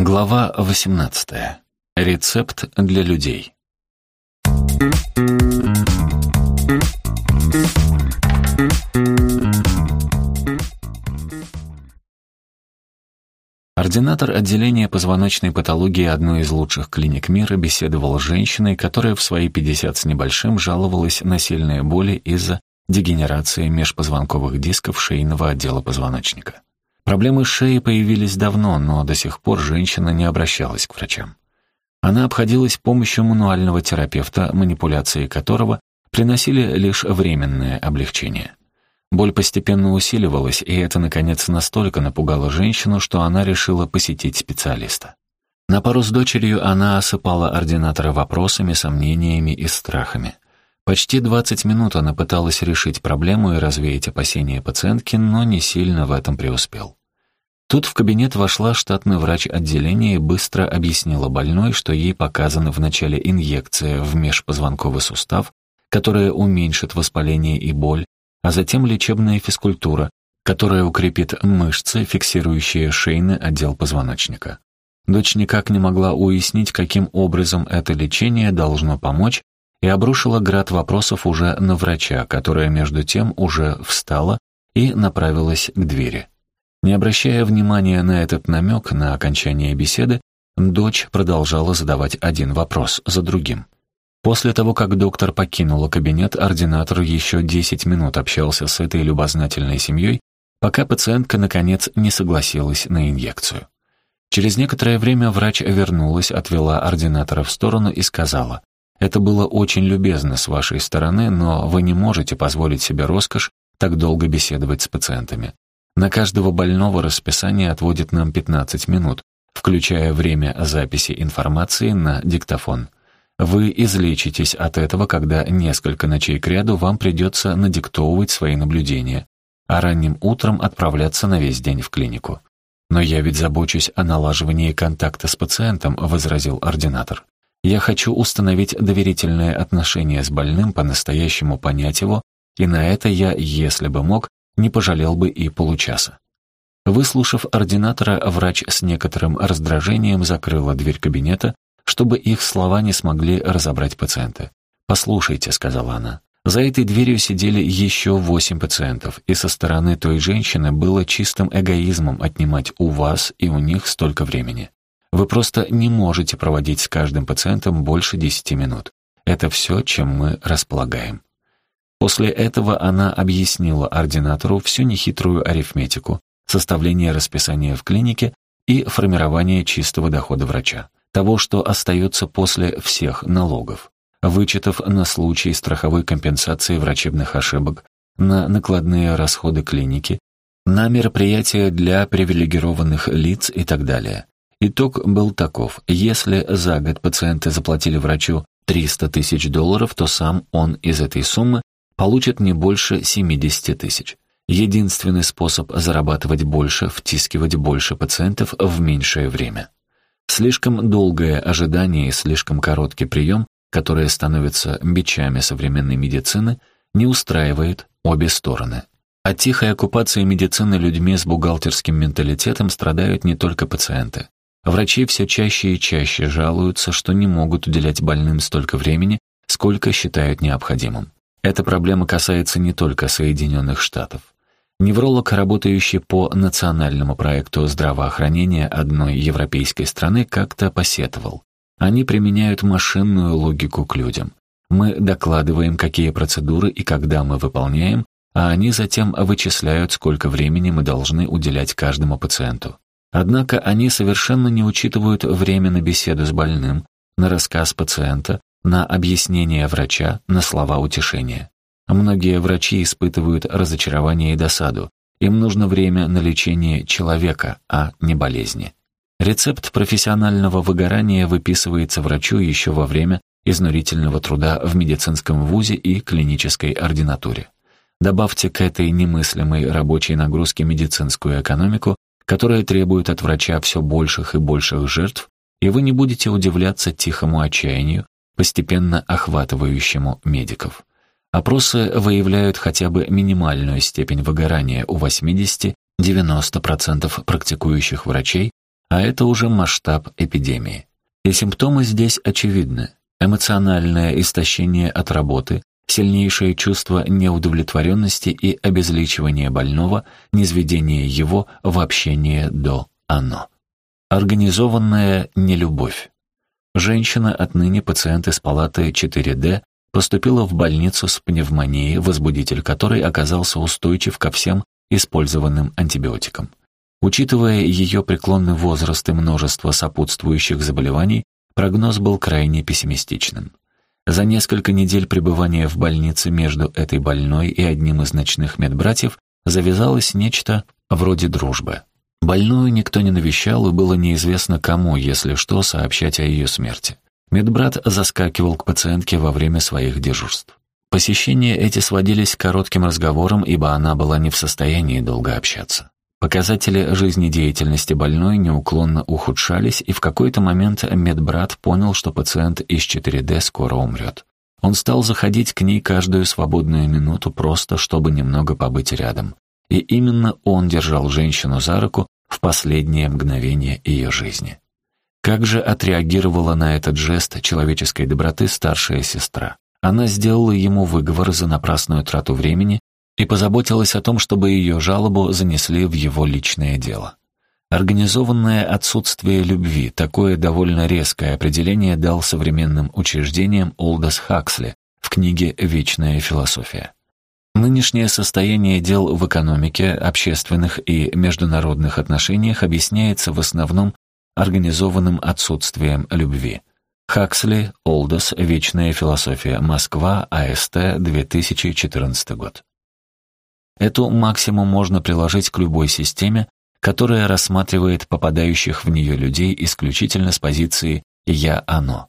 Глава 18. Рецепт для людей. Ординатор отделения позвоночной патологии одной из лучших клиник мира беседовал с женщиной, которая в свои 50 с небольшим жаловалась на сильные боли из-за дегенерации межпозвонковых дисков шейного отдела позвоночника. Проблемы с шеей появились давно, но до сих пор женщина не обращалась к врачам. Она обходилась помощью мануального терапевта, манипуляции которого приносили лишь временное облегчение. Боль постепенно усиливалась, и это, наконец, настолько напугало женщину, что она решила посетить специалиста. На пару с дочерью она осыпала ординатора вопросами, сомнениями и страхами. Почти 20 минут она пыталась решить проблему и развеять опасения пациентки, но не сильно в этом преуспел. Тут в кабинет вошла штатный врач отделения и быстро объяснила больной, что ей показана вначале инъекция в межпозвонковый сустав, которая уменьшит воспаление и боль, а затем лечебная физкультура, которая укрепит мышцы, фиксирующие шейный отдел позвоночника. Дочь никак не могла уяснить, каким образом это лечение должно помочь, и обрушила град вопросов уже на врача, которая между тем уже встала и направилась к двери. Не обращая внимания на этот намек на окончание беседы, дочь продолжала задавать один вопрос за другим. После того, как доктор покинула кабинет, ординатор еще 10 минут общался с этой любознательной семьей, пока пациентка, наконец, не согласилась на инъекцию. Через некоторое время врач вернулась, отвела ординатора в сторону и сказала, «Это было очень любезно с вашей стороны, но вы не можете позволить себе роскошь так долго беседовать с пациентами. На каждого больного расписание отводит нам 15 минут, включая время записи информации на диктофон. Вы излечитесь от этого, когда несколько ночей кряду вам придется надиктовывать свои наблюдения, а ранним утром отправляться на весь день в клинику. «Но я ведь забочусь о налаживании контакта с пациентом», — возразил ординатор. «Я хочу установить доверительное отношение с больным, по-настоящему понять его, и на это я, если бы мог, не пожалел бы и получаса. Выслушав ординатора, врач с некоторым раздражением закрыла дверь кабинета, чтобы их слова не смогли разобрать пациенты. «Послушайте», — сказала она, — «за этой дверью сидели еще восемь пациентов, и со стороны той женщины было чистым эгоизмом отнимать у вас и у них столько времени. Вы просто не можете проводить с каждым пациентом больше десяти минут. Это все, чем мы располагаем. После этого она объяснила ординатору всю нехитрую арифметику, составление расписания в клинике и формирование чистого дохода врача, того, что остается после всех налогов, вычетов на случай страховой компенсации врачебных ошибок, на накладные расходы клиники, на мероприятия для привилегированных лиц и так далее. Итог был таков. Если за год пациенты заплатили врачу 300 тысяч долларов, то сам он из этой суммы получит не больше 70 тысяч. Единственный способ зарабатывать больше – втискивать больше пациентов в меньшее время. Слишком долгое ожидание и слишком короткий прием, которые становятся бичами современной медицины, не устраивает обе стороны. От тихой оккупации медицины людьми с бухгалтерским менталитетом страдают не только пациенты. Врачи все чаще и чаще жалуются, что не могут уделять больным столько времени, сколько считают необходимым. Эта проблема касается не только Соединенных Штатов. Невролог, работающий по национальному проекту здравоохранения одной европейской страны, как-то посетовал. Они применяют машинную логику к людям. Мы докладываем, какие процедуры и когда мы выполняем, а они затем вычисляют, сколько времени мы должны уделять каждому пациенту. Однако они совершенно не учитывают время на беседу с больным, на рассказ пациента, на объяснение врача, на слова утешения. Многие врачи испытывают разочарование и досаду. Им нужно время на лечение человека, а не болезни. Рецепт профессионального выгорания выписывается врачу еще во время изнурительного труда в медицинском вузе и клинической ординатуре. Добавьте к этой немыслимой рабочей нагрузке медицинскую экономику, которая требует от врача все больших и больших жертв, и вы не будете удивляться тихому отчаянию, постепенно охватывающему медиков. Опросы выявляют хотя бы минимальную степень выгорания у 80-90% практикующих врачей, а это уже масштаб эпидемии. И симптомы здесь очевидны. Эмоциональное истощение от работы, сильнейшее чувство неудовлетворенности и обезличивание больного, низведение его в общение до «оно». Организованная нелюбовь. Женщина, отныне пациент из палаты 4D, поступила в больницу с пневмонией, возбудитель которой оказался устойчив ко всем использованным антибиотикам. Учитывая ее преклонный возраст и множество сопутствующих заболеваний, прогноз был крайне пессимистичным. За несколько недель пребывания в больнице между этой больной и одним из ночных медбратьев завязалось нечто вроде дружбы. Больную никто не навещал, и было неизвестно кому, если что, сообщать о ее смерти. Медбрат заскакивал к пациентке во время своих дежурств. Посещения эти сводились к коротким разговорам, ибо она была не в состоянии долго общаться. Показатели жизнедеятельности больной неуклонно ухудшались, и в какой-то момент медбрат понял, что пациент из 4D скоро умрет. Он стал заходить к ней каждую свободную минуту просто, чтобы немного побыть рядом. И именно он держал женщину за руку в последнее мгновение ее жизни. Как же отреагировала на этот жест человеческой доброты старшая сестра? Она сделала ему выговор за напрасную трату времени и позаботилась о том, чтобы ее жалобу занесли в его личное дело. Организованное отсутствие любви, такое довольно резкое определение дал современным учреждениям Олдос Хаксли в книге «Вечная философия». Нынешнее состояние дел в экономике, общественных и международных отношениях объясняется в основном организованным отсутствием любви. Хаксли, Олдос, «Вечная философия. Москва. АСТ. 2014 год». Эту максимум можно приложить к любой системе, которая рассматривает попадающих в нее людей исключительно с позиции «я-оно».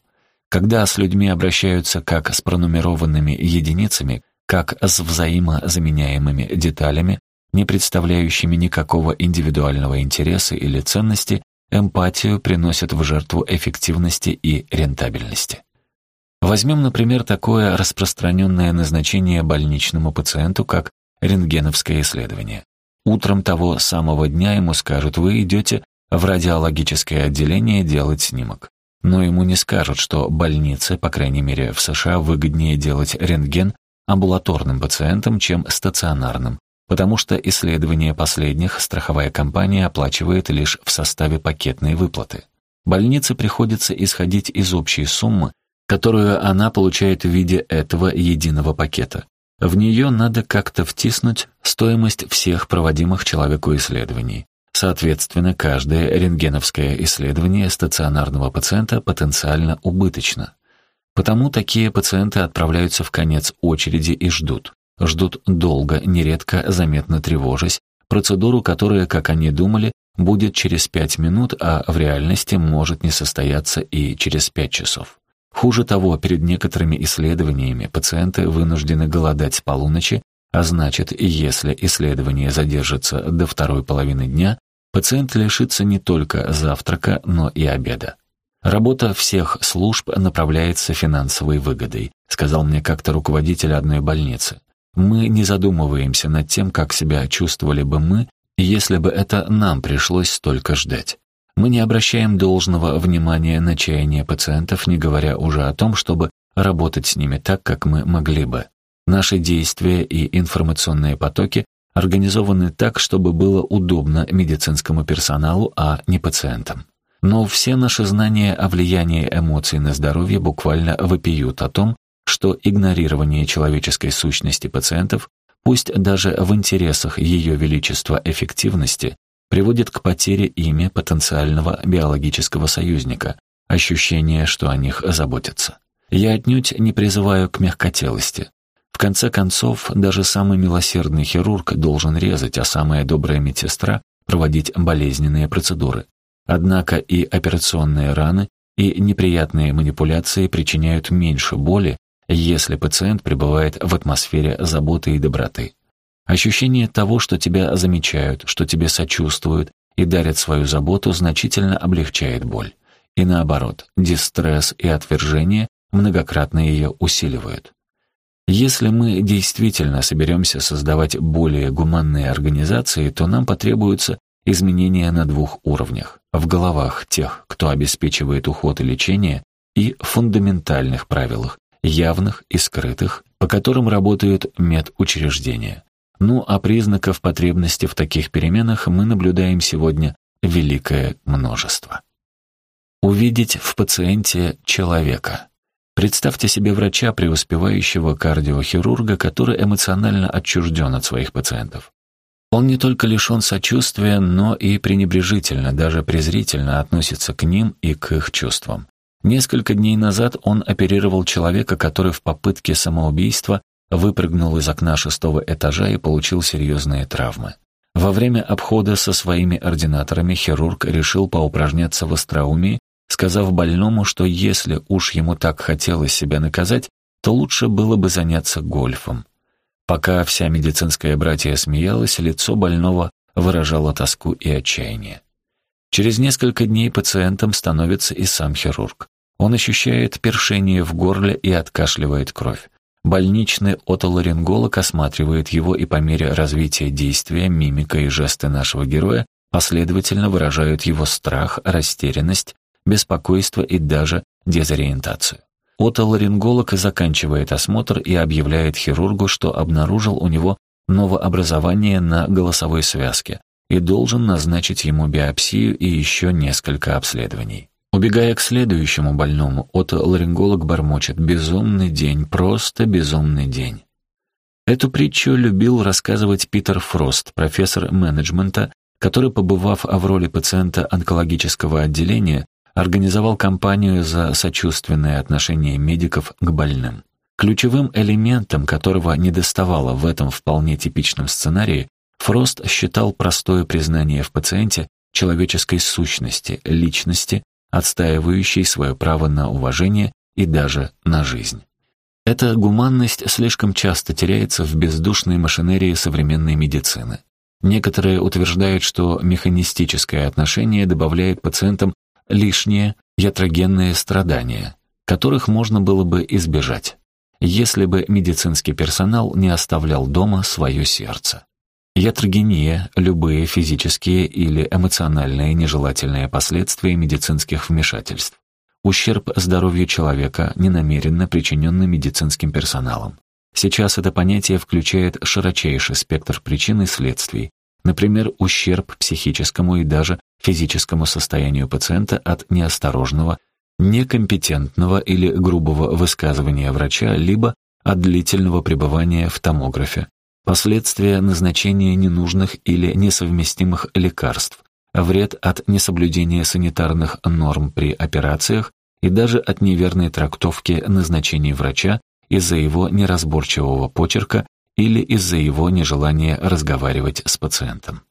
Когда с людьми обращаются как с пронумерованными единицами, как с взаимозаменяемыми деталями, не представляющими никакого индивидуального интереса или ценности, эмпатию приносят в жертву эффективности и рентабельности. Возьмем, например, такое распространенное назначение больничному пациенту, как рентгеновское исследование. Утром того самого дня ему скажут, вы идете в радиологическое отделение делать снимок. Но ему не скажут, что больнице, по крайней мере в США, выгоднее делать рентген амбулаторным пациентам, чем стационарным, потому что исследование последних страховая компания оплачивает лишь в составе пакетной выплаты. Больнице приходится исходить из общей суммы, которую она получает в виде этого единого пакета. В нее надо как-то втиснуть стоимость всех проводимых человеку исследований. Соответственно, каждое рентгеновское исследование стационарного пациента потенциально убыточно. Потому такие пациенты отправляются в конец очереди и ждут. Ждут долго, нередко заметно тревожась, процедуру, которая, как они думали, будет через пять минут, а в реальности может не состояться и через пять часов. Хуже того, перед некоторыми исследованиями пациенты вынуждены голодать с полуночи, а значит, если исследование задержится до второй половины дня, пациент лишится не только завтрака, но и обеда. Работа всех служб направляется финансовой выгодой, сказал мне как-то руководитель одной больницы. Мы не задумываемся над тем, как себя чувствовали бы мы, если бы это нам пришлось столько ждать. Мы не обращаем должного внимания на чаяния пациентов, не говоря уже о том, чтобы работать с ними так, как мы могли бы. Наши действия и информационные потоки организованы так, чтобы было удобно медицинскому персоналу, а не пациентам. Но все наши знания о влиянии эмоций на здоровье буквально вопиют о том, что игнорирование человеческой сущности пациентов, пусть даже в интересах Ее Величества эффективности, приводит к потере ими потенциального биологического союзника, ощущение, что о них заботятся. Я отнюдь не призываю к мягкотелости. В конце концов, даже самый милосердный хирург должен резать, а самая добрая медсестра — проводить болезненные процедуры. Однако и операционные раны, и неприятные манипуляции причиняют меньше боли, если пациент пребывает в атмосфере заботы и доброты. Ощущение того, что тебя замечают, что тебе сочувствуют и дарят свою заботу, значительно облегчает боль. И наоборот, дистресс и отвержение многократно ее усиливают. Если мы действительно соберемся создавать более гуманные организации, то нам потребуются изменения на двух уровнях – в головах тех, кто обеспечивает уход и лечение, и фундаментальных правилах, явных и скрытых, по которым работают медучреждения. Ну а признаков потребности в таких переменах мы наблюдаем сегодня великое множество. Увидеть в пациенте человека. Представьте себе врача, преуспевающего кардиохирурга, который эмоционально отчужден от своих пациентов. Он не только лишен сочувствия, но и пренебрежительно, даже презрительно относится к ним и к их чувствам. Несколько дней назад он оперировал человека, который в попытке самоубийства выпрыгнул из окна шестого этажа и получил серьезные травмы. Во время обхода со своими ординаторами хирург решил поупражняться в остроумии, сказав больному, что если уж ему так хотелось себя наказать, то лучше было бы заняться гольфом. Пока вся медицинская братья смеялась, лицо больного выражало тоску и отчаяние. Через несколько дней пациентом становится и сам хирург. Он ощущает першение в горле и откашливает кровь. Больничный отоларинголог осматривает его и по мере развития действия мимика и жесты нашего героя последовательно выражают его страх, растерянность, беспокойство и даже дезориентацию. Отоларинголог заканчивает осмотр и объявляет хирургу, что обнаружил у него новообразование на голосовой связке и должен назначить ему биопсию и еще несколько обследований. Убегая к следующему больному, отоларинголог бормочет «безумный день, просто безумный день». Эту притчу любил рассказывать Питер Фрост, профессор менеджмента, который, побывав в роли пациента онкологического отделения, организовал кампанию за сочувственное отношение медиков к больным. Ключевым элементом, которого недоставало в этом вполне типичном сценарии, Фрост считал простое признание в пациенте человеческой сущности, личности, отстаивающей свое право на уважение и даже на жизнь. Эта гуманность слишком часто теряется в бездушной машинерии современной медицины. Некоторые утверждают, что механистическое отношение добавляет пациентам лишние ятрогенные страдания, которых можно было бы избежать, если бы медицинский персонал не оставлял дома свое сердце. Ятрогения – любые физические или эмоциональные нежелательные последствия медицинских вмешательств. Ущерб здоровью человека, ненамеренно причиненный медицинским персоналом. Сейчас это понятие включает широчайший спектр причин и следствий, например, ущерб психическому и даже физическому состоянию пациента от неосторожного, некомпетентного или грубого высказывания врача, либо от длительного пребывания в томографе, Последствия назначения ненужных или несовместимых лекарств, вред от несоблюдения санитарных норм при операциях и даже от неверной трактовки назначений врача из-за его неразборчивого почерка или из-за его нежелания разговаривать с пациентом.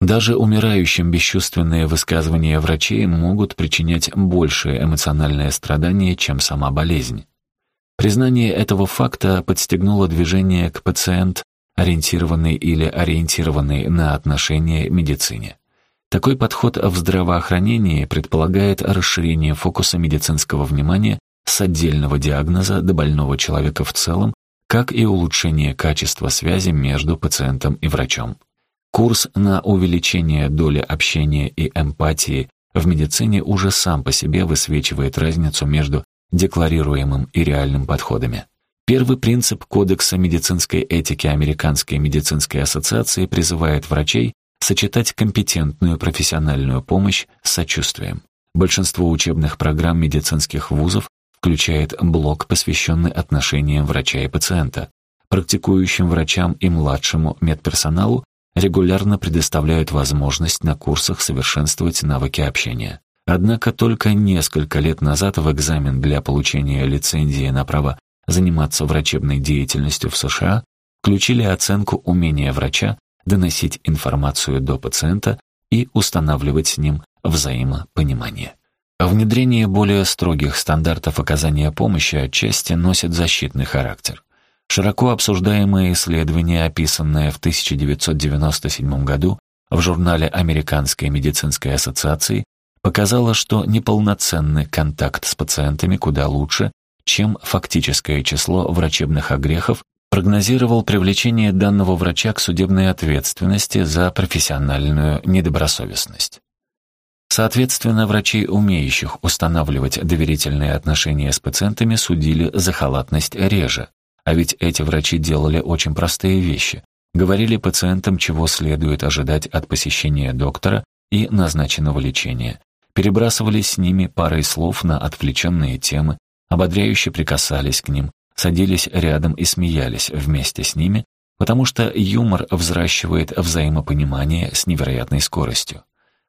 Даже умирающим бесчувственные высказывания врачей могут причинять большее эмоциональное страдание, чем сама болезнь. Признание этого факта подстегнуло движение к пациент ориентированной или ориентированной на отношения медицине. Такой подход в здравоохранении предполагает расширение фокуса медицинского внимания с отдельного диагноза до больного человека в целом, как и улучшение качества связи между пациентом и врачом. Курс на увеличение доли общения и эмпатии в медицине уже сам по себе высвечивает разницу между декларируемым и реальным подходами. Первый принцип Кодекса медицинской этики Американской медицинской ассоциации призывает врачей сочетать компетентную профессиональную помощь с сочувствием. Большинство учебных программ медицинских вузов включает блок, посвященный отношениям врача и пациента. Практикующим врачам и младшему медперсоналу регулярно предоставляют возможность на курсах совершенствовать навыки общения. Однако только несколько лет назад в экзамен для получения лицензии на право заниматься врачебной деятельностью в США, включили оценку умения врача доносить информацию до пациента и устанавливать с ним взаимопонимание. Внедрение более строгих стандартов оказания помощи отчасти носит защитный характер. Широко обсуждаемое исследование, описанное в 1997 году в журнале Американской медицинской ассоциации, показало, что неполноценный контакт с пациентами куда лучше, чем фактическое число врачебных огрехов прогнозировал привлечение данного врача к судебной ответственности за профессиональную недобросовестность. Соответственно, врачей, умеющих устанавливать доверительные отношения с пациентами, судили за халатность реже. А ведь эти врачи делали очень простые вещи. Говорили пациентам, чего следует ожидать от посещения доктора и назначенного лечения. Перебрасывались с ними парой слов на отвлеченные темы, ободряюще прикасались к ним, садились рядом и смеялись вместе с ними, потому что юмор взращивает взаимопонимание с невероятной скоростью.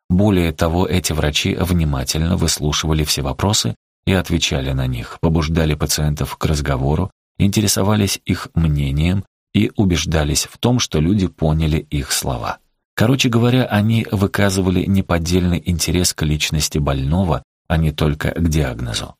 Более того, эти врачи внимательно выслушивали все вопросы и отвечали на них, побуждали пациентов к разговору, интересовались их мнением и убеждались в том, что люди поняли их слова. Короче говоря, они выказывали неподдельный интерес к личности больного, а не только к диагнозу.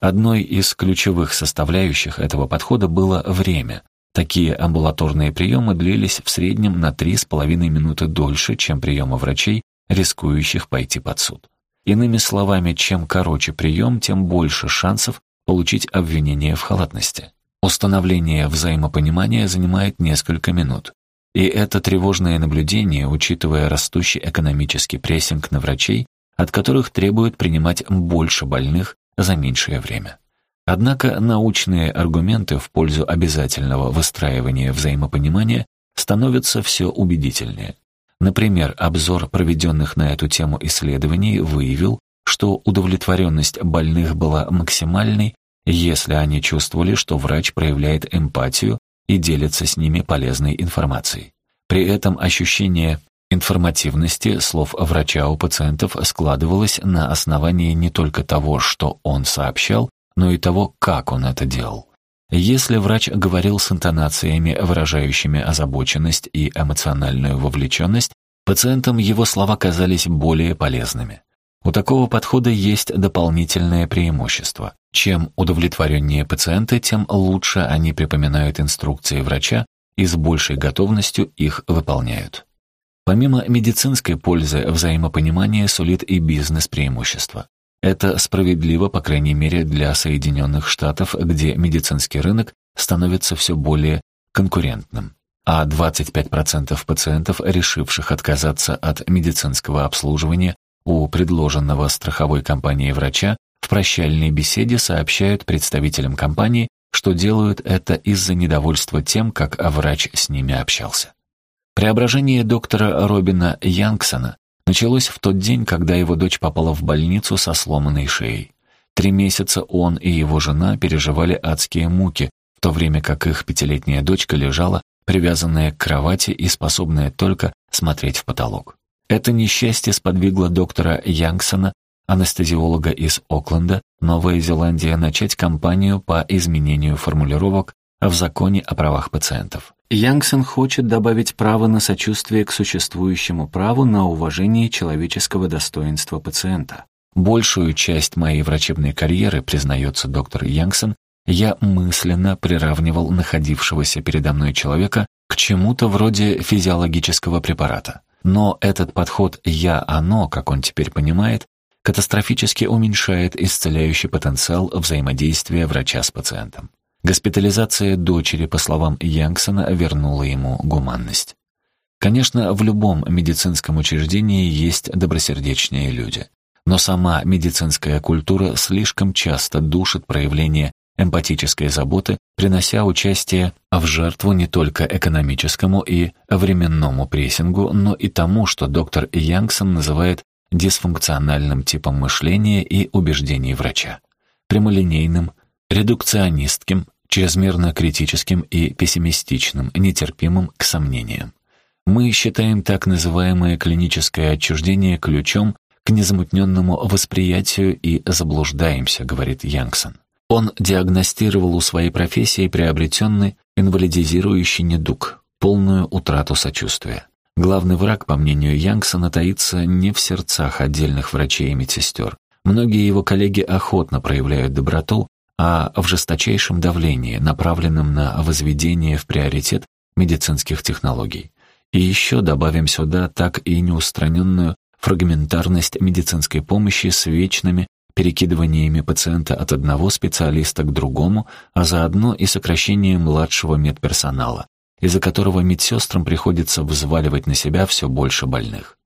Одной из ключевых составляющих этого подхода было время. Такие амбулаторные приемы длились в среднем на 3,5 минуты дольше, чем приемы врачей, рискующих пойти под суд. Иными словами, чем короче прием, тем больше шансов получить обвинение в халатности. Установление взаимопонимания занимает несколько минут. И это тревожное наблюдение, учитывая растущий экономический прессинг на врачей, от которых требуют принимать больше больных за меньшее время. Однако научные аргументы в пользу обязательного выстраивания взаимопонимания становятся все убедительнее. Например, обзор проведенных на эту тему исследований выявил, что удовлетворенность больных была максимальной, если они чувствовали, что врач проявляет эмпатию и делится с ними полезной информацией. При этом ощущение информативности слов врача у пациентов складывалось на основании не только того, что он сообщал, но и того, как он это делал. Если врач говорил с интонациями, выражающими озабоченность и эмоциональную вовлеченность, пациентам его слова казались более полезными. У такого подхода есть дополнительное преимущество. Чем удовлетвореннее пациенты, тем лучше они припоминают инструкции врача и с большей готовностью их выполняют. Помимо медицинской пользы, взаимопонимание сулит и бизнес-преимущества. Это справедливо, по крайней мере, для Соединенных Штатов, где медицинский рынок становится все более конкурентным. А 25% пациентов, решивших отказаться от медицинского обслуживания у предложенного страховой компанией врача, в прощальной беседе сообщают представителям компании, что делают это из-за недовольства тем, как врач с ними общался. Преображение доктора Робина Янгсона началось в тот день, когда его дочь попала в больницу со сломанной шеей. Три месяца он и его жена переживали адские муки, в то время как их пятилетняя дочка лежала, привязанная к кровати и способная только смотреть в потолок. Это несчастье сподвигло доктора Янгсона, анестезиолога из Окленда, Новая Зеландия, начать кампанию по изменению формулировок в законе о правах пациентов. Янгсон хочет добавить право на сочувствие к существующему праву на уважение человеческого достоинства пациента. Большую часть моей врачебной карьеры, признается доктор Янгсон, я мысленно приравнивал находившегося передо мной человека к чему-то вроде физиологического препарата. Но этот подход «я-оно», как он теперь понимает, катастрофически уменьшает исцеляющий потенциал взаимодействия врача с пациентом. Госпитализация дочери, по словам Янгсона, вернула ему гуманность. Конечно, в любом медицинском учреждении есть добросердечные люди, но сама медицинская культура слишком часто душит проявление эмпатической заботы, принося участие в жертву не только экономическому и временному прессингу, но и тому, что доктор Янгсон называет дисфункциональным типом мышления и убеждений врача, прямолинейным, редукционистским, чрезмерно критическим и пессимистичным, нетерпимым к сомнениям. Мы считаем так называемое клиническое отчуждение ключом к незамутненному восприятию и заблуждаемся, говорит Янгсон. Он диагностировал у своей профессии приобретенный инвалидизирующий недуг, полную утрату сочувствия. Главный враг, по мнению Янгсона, таится не в сердцах отдельных врачей и медсестер. Многие его коллеги охотно проявляют доброту, а в жесточайшем давлении, направленном на возведение в приоритет медицинских технологий. И еще добавим сюда так и неустраненную фрагментарность медицинской помощи с вечными перекидываниями пациента от одного специалиста к другому, а заодно и сокращением младшего медперсонала, из-за которого медсестрам приходится взваливать на себя все больше больных.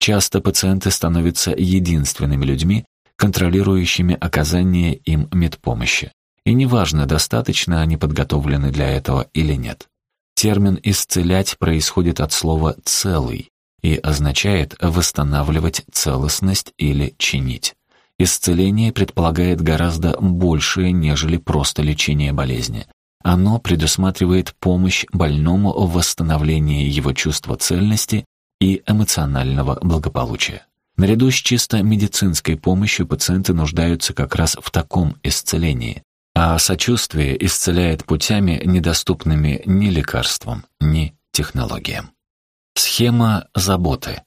Часто пациенты становятся единственными людьми, контролирующими оказание им медпомощи. И неважно, достаточно они подготовлены для этого или нет. Термин «исцелять» происходит от слова «целый» и означает «восстанавливать целостность» или «чинить». Исцеление предполагает гораздо большее, нежели просто лечение болезни. Оно предусматривает помощь больному в восстановлении его чувства цельности и эмоционального благополучия. Наряду с чисто медицинской помощью пациенты нуждаются как раз в таком исцелении, а сочувствие исцеляет путями, недоступными ни лекарствам, ни технологиям. Схема заботы.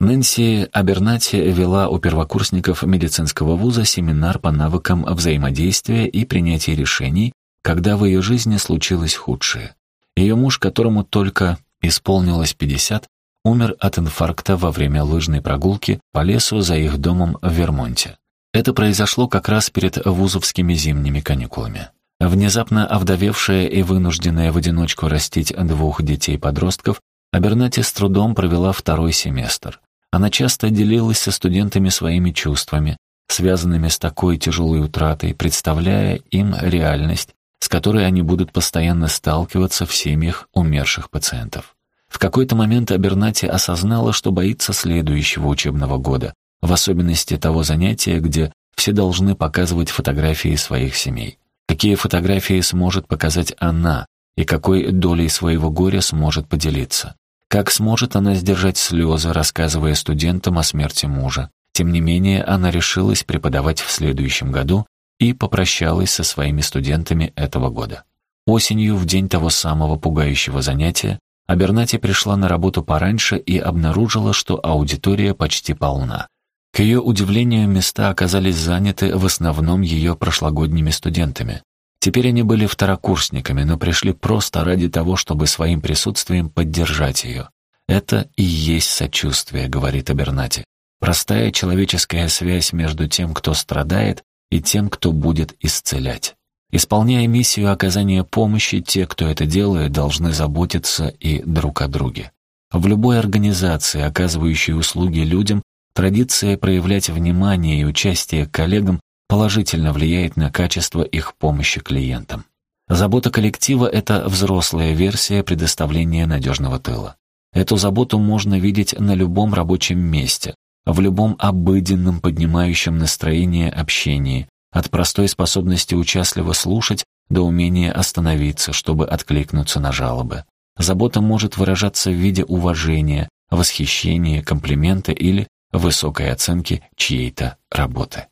Нэнси Абернати вела у первокурсников медицинского вуза семинар по навыкам взаимодействия и принятия решений, когда в ее жизни случилось худшее. Ее муж, которому только исполнилось 50, умер от инфаркта во время лыжной прогулки по лесу за их домом в Вермонте. Это произошло как раз перед вузовскими зимними каникулами. Внезапно овдовевшая и вынужденная в одиночку растить двух детей-подростков, Абернати с трудом провела второй семестр. Она часто делилась со студентами своими чувствами, связанными с такой тяжелой утратой, представляя им реальность, с которой они будут постоянно сталкиваться в семьях умерших пациентов. В какой-то момент Абернати осознала, что боится следующего учебного года, в особенности того занятия, где все должны показывать фотографии своих семей. Какие фотографии сможет показать она, и какой долей своего горя сможет поделиться. Как сможет она сдержать слезы, рассказывая студентам о смерти мужа. Тем не менее, она решилась преподавать в следующем году и попрощалась со своими студентами этого года. Осенью, в день того самого пугающего занятия, Абернати пришла на работу пораньше и обнаружила, что аудитория почти полна. К ее удивлению, места оказались заняты в основном ее прошлогодними студентами. Теперь они были второкурсниками, но пришли просто ради того, чтобы своим присутствием поддержать ее. «Это и есть сочувствие», — говорит Абернати. «Простая человеческая связь между тем, кто страдает, и тем, кто будет исцелять». Исполняя миссию оказания помощи, те, кто это делает, должны заботиться и друг о друге. В любой организации, оказывающей услуги людям, традиция проявлять внимание и участие к коллегам положительно влияет на качество их помощи клиентам. Забота коллектива — это взрослая версия предоставления надежного тыла. Эту заботу можно видеть на любом рабочем месте, в любом обыденном поднимающем настроение общении, от простой способности участливо слушать до умения остановиться, чтобы откликнуться на жалобы. Забота может выражаться в виде уважения, восхищения, комплимента или высокой оценки чьей-то работы.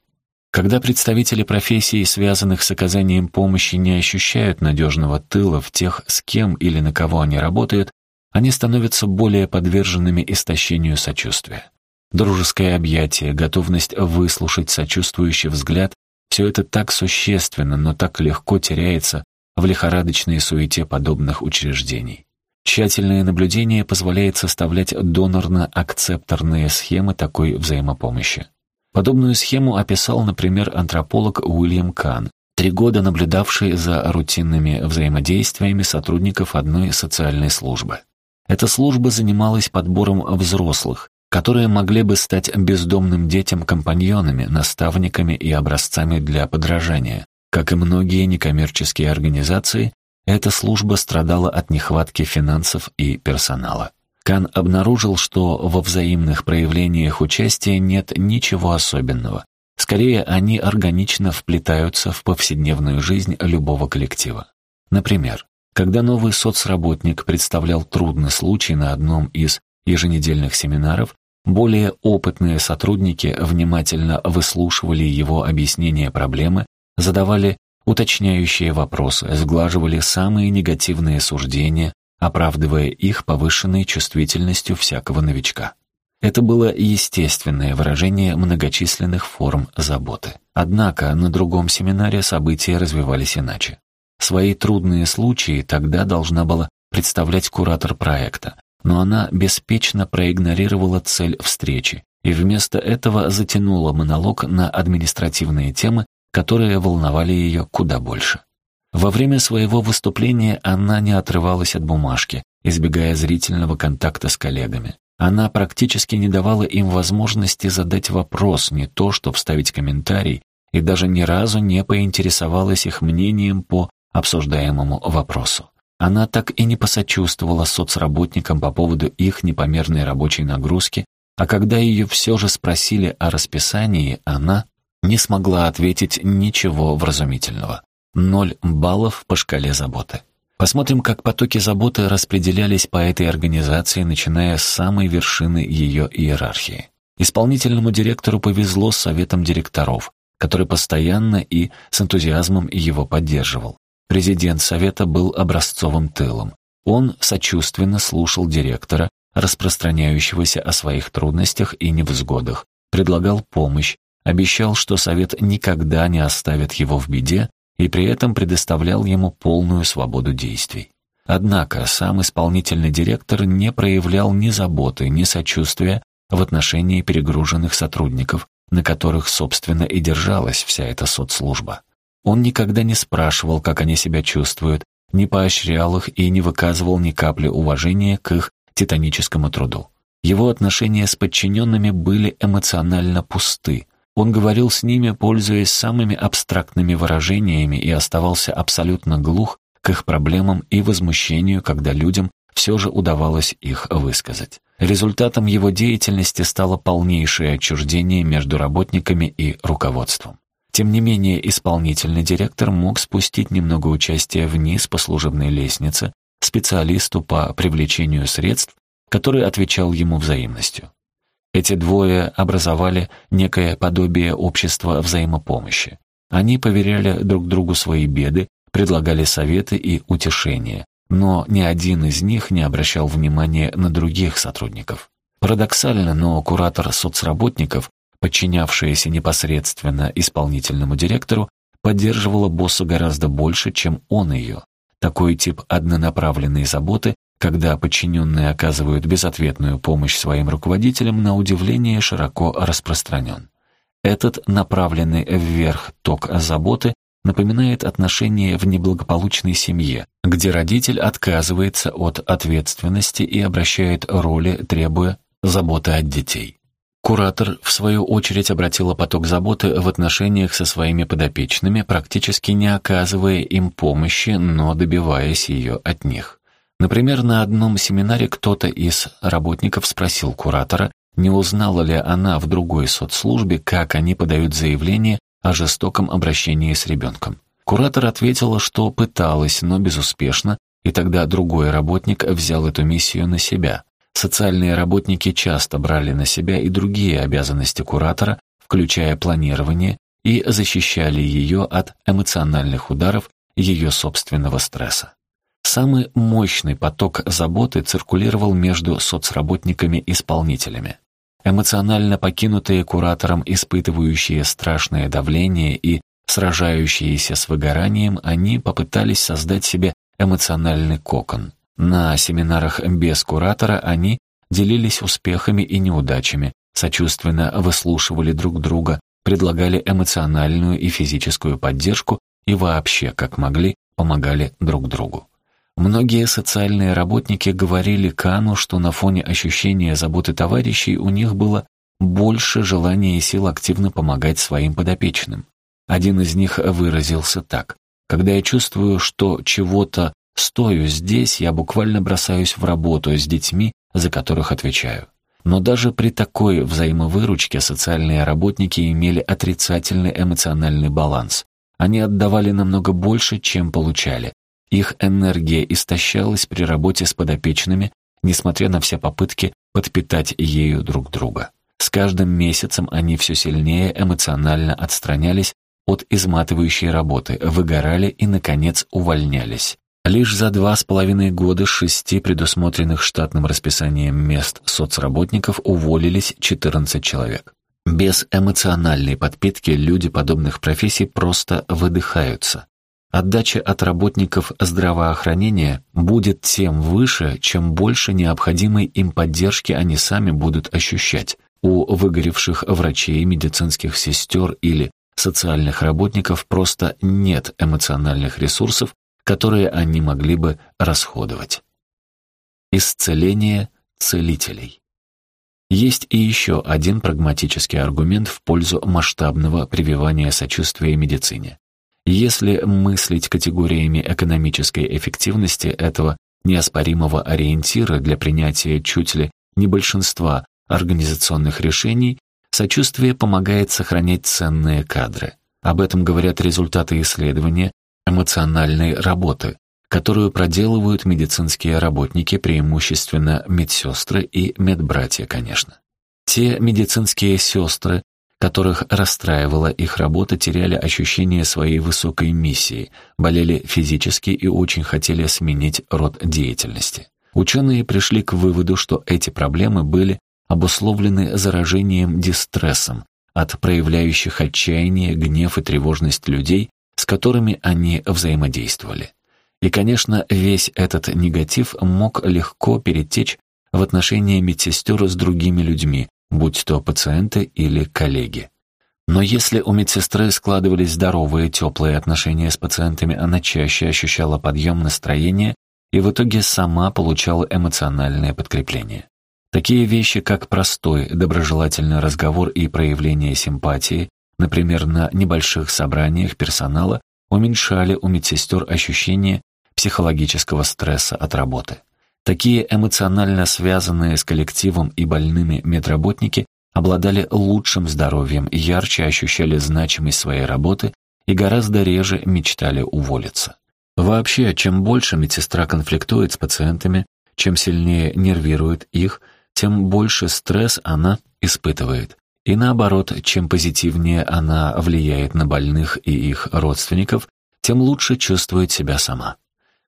Когда представители профессий, связанных с оказанием помощи, не ощущают надежного тыла в тех, с кем или на кого они работают, они становятся более подверженными истощению сочувствия. Дружеское объятие, готовность выслушать сочувствующий взгляд все это так существенно, но так легко теряется в лихорадочной суете подобных учреждений. Тщательное наблюдение позволяет составлять донорно-акцепторные схемы такой взаимопомощи. Подобную схему описал, например, антрополог Уильям Кан, три года наблюдавший за рутинными взаимодействиями сотрудников одной социальной службы. Эта служба занималась подбором взрослых, которые могли бы стать бездомным детям компаньонами, наставниками и образцами для подражания. Как и многие некоммерческие организации, эта служба страдала от нехватки финансов и персонала. Кан обнаружил, что во взаимных проявлениях участия нет ничего особенного. Скорее, они органично вплетаются в повседневную жизнь любого коллектива. Например, когда новый соцработник представлял трудный случай на одном из еженедельных семинаров, более опытные сотрудники внимательно выслушивали его объяснение проблемы, задавали уточняющие вопросы, сглаживали самые негативные суждения, оправдывая их повышенной чувствительностью всякого новичка. Это было естественное выражение многочисленных форм заботы. Однако на другом семинаре события развивались иначе. Свои трудные случаи тогда должна была представлять куратор проекта, но она беспечно проигнорировала цель встречи и вместо этого затянула монолог на административные темы, которые волновали ее куда больше. Во время своего выступления она не отрывалась от бумажки, избегая зрительного контакта с коллегами. Она практически не давала им возможности задать вопрос, не то что вставить комментарий, и даже ни разу не поинтересовалась их мнением по обсуждаемому вопросу. Она так и не посочувствовала соцработникам по поводу их непомерной рабочей нагрузки, а когда ее все же спросили о расписании, она не смогла ответить ничего вразумительного. Ноль баллов по шкале заботы. Посмотрим, как потоки заботы распределялись по этой организации, начиная с самой вершины ее иерархии. Исполнительному директору повезло с советом директоров, который постоянно и с энтузиазмом его поддерживал. Президент совета был образцовым тылом. Он сочувственно слушал директора, распространяющегося о своих трудностях и невзгодах, предлагал помощь, обещал, что совет никогда не оставит его в беде и при этом предоставлял ему полную свободу действий. Однако сам исполнительный директор не проявлял ни заботы, ни сочувствия в отношении перегруженных сотрудников, на которых, собственно, и держалась вся эта соцслужба. Он никогда не спрашивал, как они себя чувствуют, не поощрял их и не выказывал ни капли уважения к их титаническому труду. Его отношения с подчиненными были эмоционально пусты, он говорил с ними, пользуясь самыми абстрактными выражениями, и оставался абсолютно глух к их проблемам и возмущению, когда людям все же удавалось их высказать. Результатом его деятельности стало полнейшее отчуждение между работниками и руководством. Тем не менее, исполнительный директор мог спустить немного участия вниз по служебной лестнице специалисту по привлечению средств, который отвечал ему взаимностью. Эти двое образовали некое подобие общества взаимопомощи. Они поверяли друг другу свои беды, предлагали советы и утешения, но ни один из них не обращал внимания на других сотрудников. Парадоксально, но куратор соцработников, подчинявшаяся непосредственно исполнительному директору, поддерживала босса гораздо больше, чем он ее. Такой тип однонаправленной заботы когда подчиненные оказывают безответную помощь своим руководителям, на удивление широко распространен. Этот направленный вверх ток заботы напоминает отношения в неблагополучной семье, где родитель отказывается от ответственности и обращает роли, требуя заботы от детей. Куратор, в свою очередь, обратила поток заботы в отношениях со своими подопечными, практически не оказывая им помощи, но добиваясь ее от них. Например, на одном семинаре кто-то из работников спросил куратора, не узнала ли она в другой соцслужбе, как они подают заявление о жестоком обращении с ребенком. Куратор ответила, что пыталась, но безуспешно, и тогда другой работник взял эту миссию на себя. Социальные работники часто брали на себя и другие обязанности куратора, включая планирование, и защищали ее от эмоциональных ударов ее собственного стресса. Самый мощный поток заботы циркулировал между соцработниками-исполнителями. Эмоционально покинутые куратором, испытывающие страшное давление и сражающиеся с выгоранием, они попытались создать себе эмоциональный кокон. На семинарах без куратора они делились успехами и неудачами, сочувственно выслушивали друг друга, предлагали эмоциональную и физическую поддержку и вообще, как могли, помогали друг другу. Многие социальные работники говорили Кану, что на фоне ощущения заботы товарищей у них было больше желания и сил активно помогать своим подопечным. Один из них выразился так. «Когда я чувствую, что чего-то стою здесь, я буквально бросаюсь в работу с детьми, за которых отвечаю». Но даже при такой взаимовыручке социальные работники имели отрицательный эмоциональный баланс. Они отдавали намного больше, чем получали, их энергия истощалась при работе с подопечными, несмотря на все попытки подпитать ею друг друга. С каждым месяцем они все сильнее эмоционально отстранялись от изматывающей работы, выгорали и, наконец, увольнялись. Лишь за два с половиной года шести предусмотренных штатным расписанием мест соцработников уволились 14 человек. Без эмоциональной подпитки люди подобных профессий просто выдыхаются. Отдача от работников здравоохранения будет тем выше, чем больше необходимой им поддержки они сами будут ощущать. У выгоревших врачей, медицинских сестер или социальных работников просто нет эмоциональных ресурсов, которые они могли бы расходовать. Исцеление целителей. Есть и еще один прагматический аргумент в пользу масштабного прививания сочувствия медицине. Если мыслить категориями экономической эффективности этого неоспоримого ориентира для принятия чуть ли не большинства организационных решений, сочувствие помогает сохранять ценные кадры. Об этом говорят результаты исследования эмоциональной работы, которую проделывают медицинские работники, преимущественно медсестры и медбратья, конечно. Те медицинские сестры, которых расстраивала их работа, теряли ощущение своей высокой миссии, болели физически и очень хотели сменить род деятельности. Ученые пришли к выводу, что эти проблемы были обусловлены заражением дистрессом от проявляющих отчаяние, гнев и тревожность людей, с которыми они взаимодействовали. И, конечно, весь этот негатив мог легко перетечь в отношения медсестер с другими людьми, будь то пациенты или коллеги. Но если у медсестры складывались здоровые, теплые отношения с пациентами, она чаще ощущала подъем настроения и в итоге сама получала эмоциональное подкрепление. Такие вещи, как простой, доброжелательный разговор и проявление симпатии, например, на небольших собраниях персонала, уменьшали у медсестер ощущение психологического стресса от работы. Такие эмоционально связанные с коллективом и больными медработники обладали лучшим здоровьем, ярче ощущали значимость своей работы и гораздо реже мечтали уволиться. Вообще, чем больше медсестра конфликтует с пациентами, чем сильнее нервирует их, тем больше стресс она испытывает. И наоборот, чем позитивнее она влияет на больных и их родственников, тем лучше чувствует себя сама.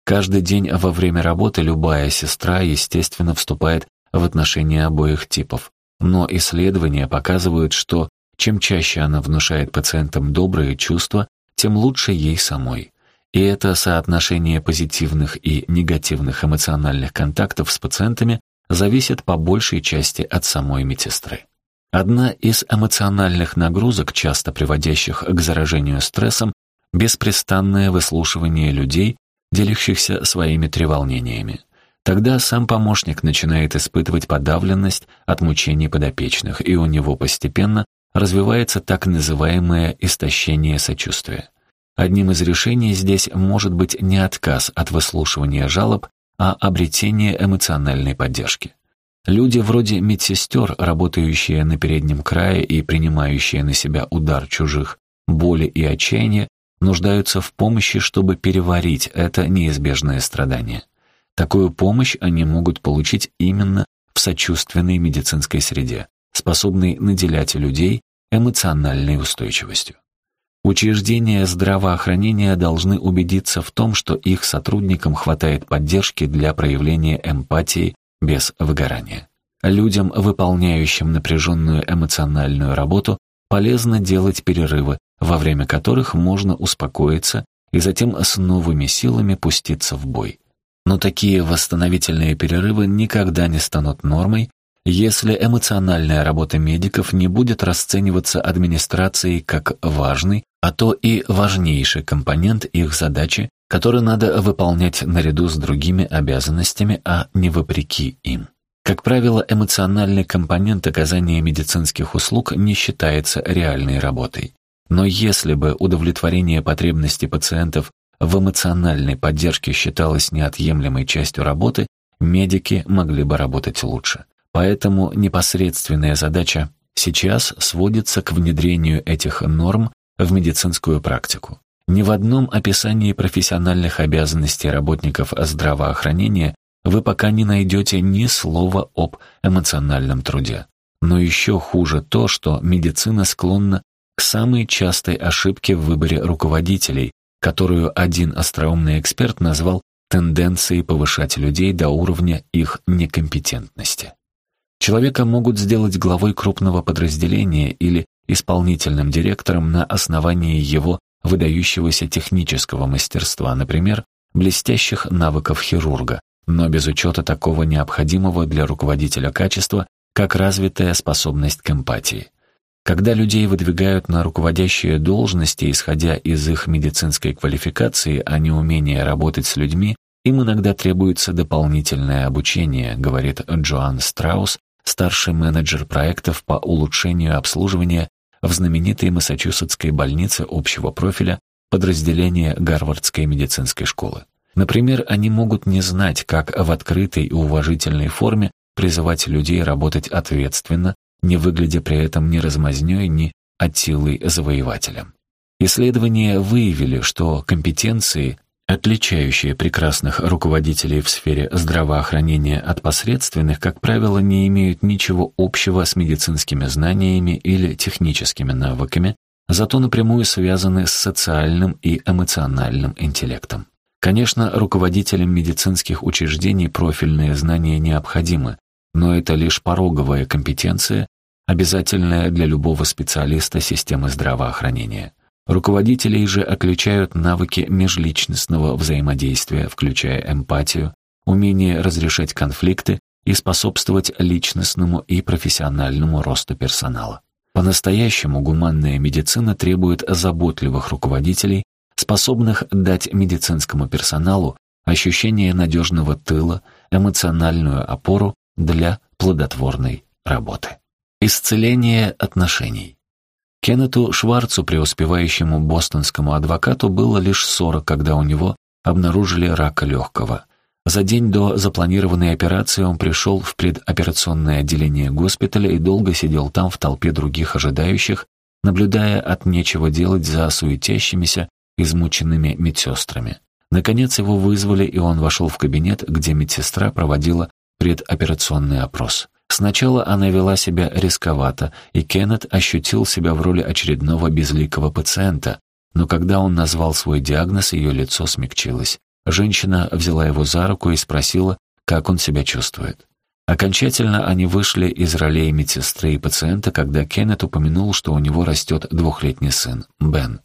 Каждый день во время работы любая сестра, естественно, вступает в отношения обоих типов. Но исследования показывают, что чем чаще она внушает пациентам добрые чувства, тем лучше ей самой. И это соотношение позитивных и негативных эмоциональных контактов с пациентами зависит по большей части от самой медсестры. Одна из эмоциональных нагрузок, часто приводящих к заражению стрессом, беспрестанное выслушивание людей, делящихся своими треволнениями. Тогда сам помощник начинает испытывать подавленность от мучений подопечных, и у него постепенно развивается так называемое истощение сочувствия. Одним из решений здесь может быть не отказ от выслушивания жалоб, а обретение эмоциональной поддержки. Люди вроде медсестер, работающие на переднем крае и принимающие на себя удар чужих боли и отчаяния, нуждаются в помощи, чтобы переварить это неизбежное страдание. Такую помощь они могут получить именно в сочувственной медицинской среде, способной наделять людей эмоциональной устойчивостью. Учреждения здравоохранения должны убедиться в том, что их сотрудникам хватает поддержки для проявления эмпатии без выгорания. Людям, выполняющим напряженную эмоциональную работу, полезно делать перерывы, во время которых можно успокоиться и затем с новыми силами пуститься в бой. Но такие восстановительные перерывы никогда не станут нормой, если эмоциональная работа медиков не будет расцениваться администрацией как важный, а то и важнейший компонент их задачи, который надо выполнять наряду с другими обязанностями, а не вопреки им. Как правило, эмоциональный компонент оказания медицинских услуг не считается реальной работой. Но если бы удовлетворение потребностей пациентов в эмоциональной поддержке считалось неотъемлемой частью работы, медики могли бы работать лучше. Поэтому непосредственная задача сейчас сводится к внедрению этих норм в медицинскую практику. Ни в одном описании профессиональных обязанностей работников здравоохранения вы пока не найдете ни слова об эмоциональном труде. Но еще хуже то, что медицина склонна к самой частой ошибке в выборе руководителей, которую один остроумный эксперт назвал тенденцией повышать людей до уровня их некомпетентности. Человека могут сделать главой крупного подразделения или исполнительным директором на основании его выдающегося технического мастерства, например, блестящих навыков хирурга, но без учета такого необходимого для руководителя качества, как развитая способность к эмпатии. Когда людей выдвигают на руководящие должности, исходя из их медицинской квалификации, а не умения работать с людьми, им иногда требуется дополнительное обучение, говорит Джоан Страус, старший менеджер проектов по улучшению обслуживания в знаменитой Массачусетской больнице общего профиля подразделения Гарвардской медицинской школы. Например, они могут не знать, как в открытой и уважительной форме призывать людей работать ответственно, не выглядя при этом ни размазнёй, ни оттилой завоевателем. Исследования выявили, что компетенции, отличающие прекрасных руководителей в сфере здравоохранения от посредственных, как правило, не имеют ничего общего с медицинскими знаниями или техническими навыками, зато напрямую связаны с социальным и эмоциональным интеллектом. Конечно, руководителям медицинских учреждений профильные знания необходимы, но это лишь пороговая компетенция, обязательная для любого специалиста системы здравоохранения. Руководителей же отличают навыки межличностного взаимодействия, включая эмпатию, умение разрешать конфликты и способствовать личностному и профессиональному росту персонала. По-настоящему гуманная медицина требует заботливых руководителей, способных дать медицинскому персоналу ощущение надежного тыла, эмоциональную опору для плодотворной работы. Исцеление отношений. Кеннету Шварцу, преуспевающему бостонскому адвокату, было лишь 40, когда у него обнаружили рак легкого. За день до запланированной операции он пришел в предоперационное отделение госпиталя и долго сидел там в толпе других ожидающих, наблюдая от нечего делать за суетящимися, измученными медсестрами. Наконец его вызвали, и он вошел в кабинет, где медсестра проводила предоперационный опрос. Сначала она вела себя рисковато, и Кеннет ощутил себя в роли очередного безликого пациента, но когда он назвал свой диагноз, ее лицо смягчилось. Женщина взяла его за руку и спросила, как он себя чувствует. Окончательно они вышли из ролей медсестры и пациента, когда Кеннет упомянул, что у него растет двухлетний сын, Бен.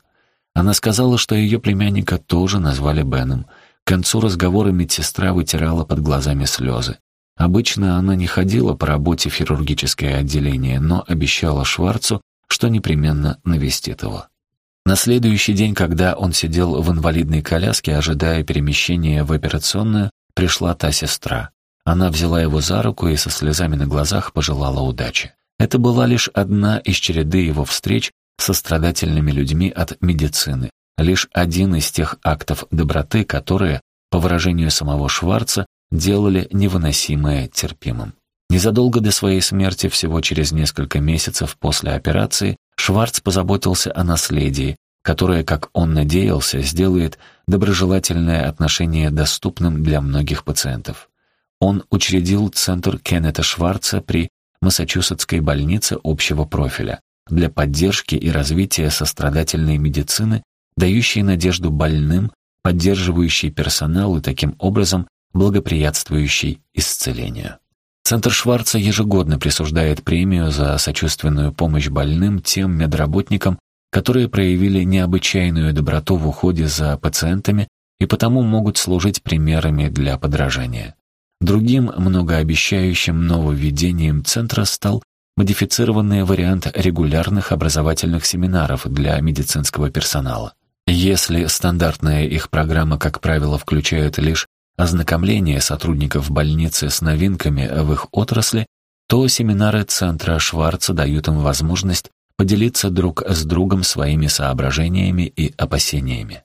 Она сказала, что ее племянника тоже назвали Беном. К концу разговора медсестра вытирала под глазами слезы. Обычно она не ходила по работе в хирургическое отделение, но обещала Шварцу, что непременно навестит его. На следующий день, когда он сидел в инвалидной коляске, ожидая перемещения в операционную, пришла та сестра. Она взяла его за руку и со слезами на глазах пожелала удачи. Это была лишь одна из череды его встреч со страдательными людьми от медицины, лишь один из тех актов доброты, которые, по выражению самого Шварца, делали невыносимое терпимым. Незадолго до своей смерти, всего через несколько месяцев после операции, Шварц позаботился о наследии, которое, как он надеялся, сделает доброжелательное отношение доступным для многих пациентов. Он учредил центр Кеннета Шварца при Массачусетской больнице общего профиля для поддержки и развития сострадательной медицины, дающей надежду больным, поддерживающей персонал и таким образом благоприятствующий исцелению. Центр Шварца ежегодно присуждает премию за сочувственную помощь больным тем медработникам, которые проявили необычайную доброту в уходе за пациентами и потому могут служить примерами для подражания. Другим многообещающим нововведением центра стал модифицированный вариант регулярных образовательных семинаров для медицинского персонала. Если стандартная их программа, как правило, включает лишь ознакомление сотрудников больницы с новинками в их отрасли, то семинары Центра Шварца дают им возможность поделиться друг с другом своими соображениями и опасениями.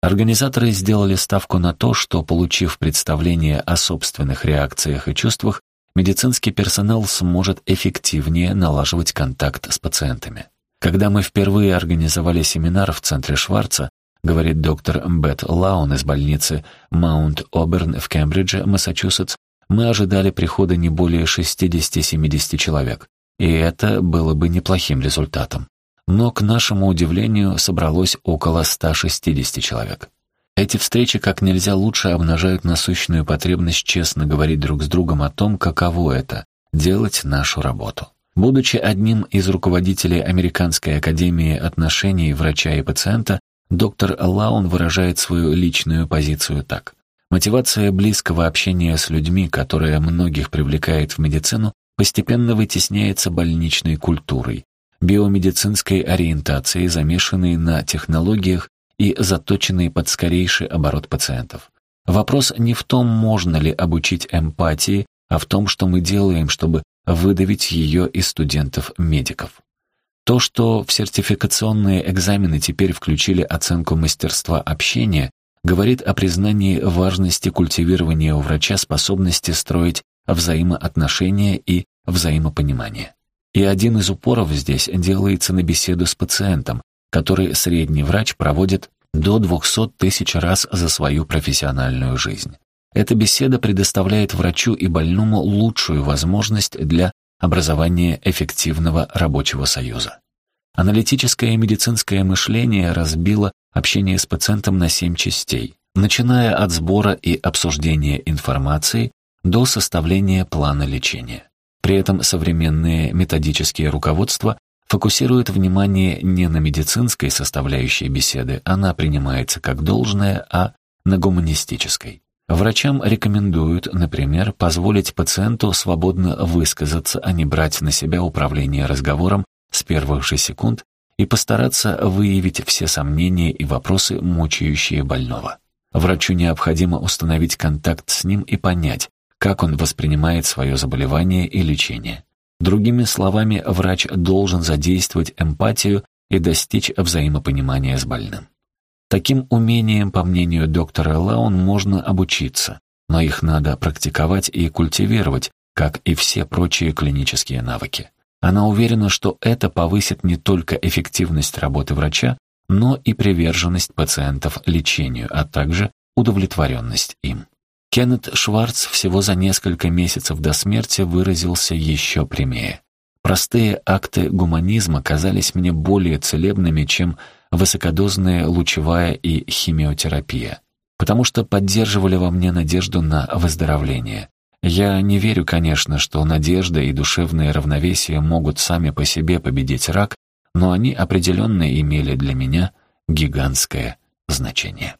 Организаторы сделали ставку на то, что, получив представление о собственных реакциях и чувствах, медицинский персонал сможет эффективнее налаживать контакт с пациентами. Когда мы впервые организовали семинар в Центре Шварца, говорит доктор Бет Лаун из больницы Маунт-Оберн в Кембридже, Массачусетс, мы ожидали прихода не более 60-70 человек, и это было бы неплохим результатом. Но, к нашему удивлению, собралось около 160 человек. Эти встречи как нельзя лучше обнажают насущную потребность честно говорить друг с другом о том, каково это — делать нашу работу. Будучи одним из руководителей Американской академии отношений врача и пациента, Доктор Лаун выражает свою личную позицию так. Мотивация близкого общения с людьми, которая многих привлекает в медицину, постепенно вытесняется больничной культурой, биомедицинской ориентацией, замешанной на технологиях и заточенной под скорейший оборот пациентов. Вопрос не в том, можно ли обучить эмпатии, а в том, что мы делаем, чтобы выдавить ее из студентов-медиков. То, что в сертификационные экзамены теперь включили оценку мастерства общения, говорит о признании важности культивирования у врача способности строить взаимоотношения и взаимопонимание. И один из упоров здесь делается на беседу с пациентом, который средний врач проводит до 200 тысяч раз за свою профессиональную жизнь. Эта беседа предоставляет врачу и больному лучшую возможность для образования эффективного рабочего союза. Аналитическое медицинское мышление разбило общение с пациентом на семь частей, начиная от сбора и обсуждения информации до составления плана лечения. При этом современные методические руководства фокусируют внимание не на медицинской составляющей беседы, она принимается как должное, а на гуманистической. Врачам рекомендуют, например, позволить пациенту свободно высказаться, а не брать на себя управление разговором с первых же секунд и постараться выявить все сомнения и вопросы, мучающие больного. Врачу необходимо установить контакт с ним и понять, как он воспринимает свое заболевание и лечение. Другими словами, врач должен задействовать эмпатию и достичь взаимопонимания с больным. Таким умением, по мнению доктора Лаун, можно обучиться, но их надо практиковать и культивировать, как и все прочие клинические навыки. Она уверена, что это повысит не только эффективность работы врача, но и приверженность пациентов лечению, а также удовлетворенность им. Кеннет Шварц всего за несколько месяцев до смерти выразился еще прямее. Простые акты гуманизма казались мне более целебными, чем высокодозная лучевая и химиотерапия, потому что поддерживали во мне надежду на выздоровление. Я не верю, конечно, что надежда и душевное равновесие могут сами по себе победить рак, но они определенно имели для меня гигантское значение.